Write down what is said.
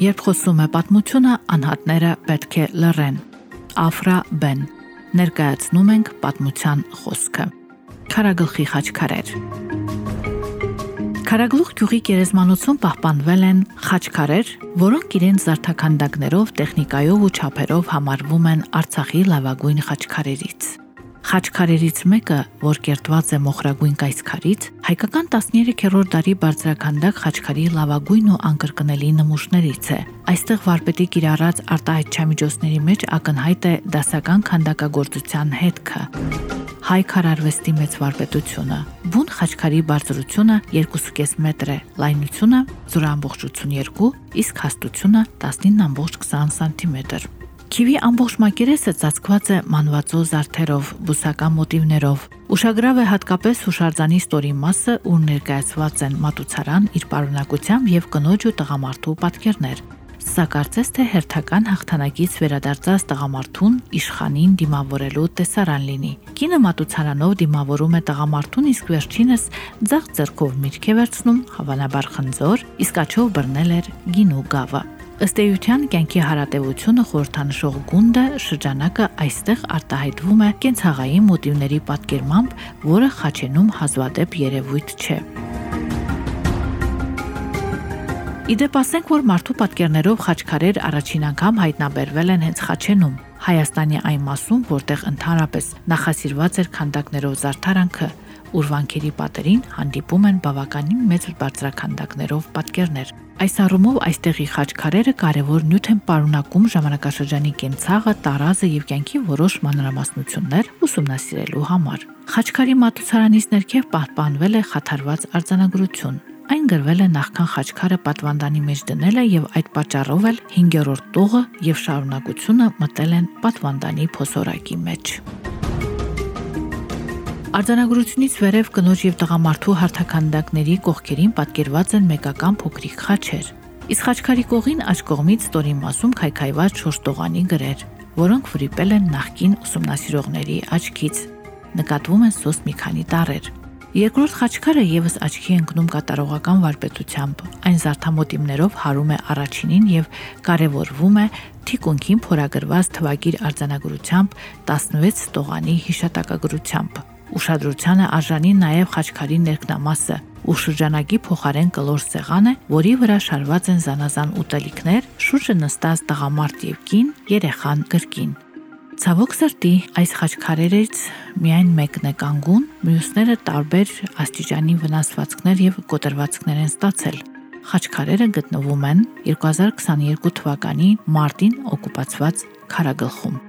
Երբ խոսում է պատմությունը, անհատները պետք է լռեն։ Աֆրա Բեն. Ներկայացնում ենք պատմության խոսքը։ Քարագլխի խաչքարեր։ Քարագլուխ գյուղի գերեզմանոցում պահպանվել են խաչքարեր, որոնք իրենց զարդաքանդակներով, տեխնիկայով ու չափերով համարվում են Արցախի լավագույն խաչքարերից։ Խաչքարերից մեկը, որ կերտված է մոխրագույն կայսքարից, հայկական 13-րդ դարի բարձրականդակ խաչքարի լավագույն ու անկրկնելի նմուշներից է։ Այստեղ վարպետի կիրառած արտահայտչամիջոցների մեջ ակնհայտ է դասական քանդակագործության հետքը հայ քարարվեստի մեծ վարպետությունը։ Բուն խաչքարի բարձրությունը 2.5 մետր է, լայնությունը 0.2, իսկ հաստությունը 19.20 սանտիմետր։ Քիվի ամբողջ մակերեսը ծածկված է մանվածո զարդերով, բուսական մոտիվներով։ Ուշագրավ է հատկապես հուշարձանի ստորի մասը, ուր ներկայացված են մատուցարան իր պարունակությամբ եւ կնոջ ու տղամարդու պատկերներ։ Սա կարծես թե հերթական հաղթանակից վերադարձած տղամարդուն իշխանին դիմավորելու տեսարան լինի։ Կինը մատուցարանով դիմավորում է տղամարդուն, իսկ վերջինս ձախ ձեռքով միրգ է վերցնում, հավանաբար խնձոր, իսկ աչով բռնել էր գինու գավը։ Ըստ էության կյանքի հարատեվությունը խորհրդանշող գունդը շրջանակը այստեղ արտահայտվում է կենցաղային մոտիվների պատկերմամբ, որը խաչենում հազվադեպ երևույթ չէ։ Իդեպ ասենք, որ մարդու պատկերներով խաչքարեր առաջին անգամ հայտնաբերվել են հենց Խաչենում, Հայաստանի այն մասում, որտեղ ընդհանրապես նախասիրված էր քանդակներով զարդարանքը, ուր վանքերի պատերին հանդիպում են բավականին մեծ բարձրականդակներով պատկերներ։ Այս առումով այստեղի խաչքարերը կարևոր նյութ են պարունակում ժամանակաշրջանի կենցաղը, տարազը եւ կյանքի որոշ մանրամասնություններ ուսումնասիրելու համար։ Խաչքարի մատուցարանից ներքև պահպանվել է խաթարված արձանագրություն։ Այն գրվել է նախքան խաչքարը պատվանդանի մեջ դնելը եւ այդ պատճառով էլ 5-րդ տողը եւ շարունակությունը մտել են պատվանդանի փոսորակի մեջ։ Արձանագրությունից վերև կնոջ եւ տղամարդու հարթականդակների կողքերին պատկերված են մեկական փոքրիկ խաչեր։ Իսկ խաչքարի կողին աջ կողմից ստորի մասում քայքայված 4 տողանի գրեր, որոնք վրիպել են նախկին ուսումնասիրողների աչքից։ Նկատվում են սոս մի քանի տարեր։ Երկրորդ խաչքարը եւս աչքի ընկնում կատարողական վարպետությամբ։ Այն զարդամոտիվներով հարում է առաջինին եւ կարևորվում է թիկունքին փորագրված թվագիր արձանագրությամբ 16 տողանի հիշատակագրությամբ։ Ուշադրությանը արժանի նաև խաչքարի ներքնամասը ու շրջանակի փոխարեն կլոր սեղան է, որի վրա շարված են զանազան ուտելիքներ, շուրջը նստած տղամարդ եւ կին, երեխան գրկին։ Ցավոք սրտի այս խաչքարերից միայն մեկն է կանգուն, մյուսները տարբեր աստիճանի վնասվածքներ եւ կոտրվածքներ են ստացել։ Խաչքարերը գտնվում են 2022 թվականի մարտին օկուպացված Խարագլխում։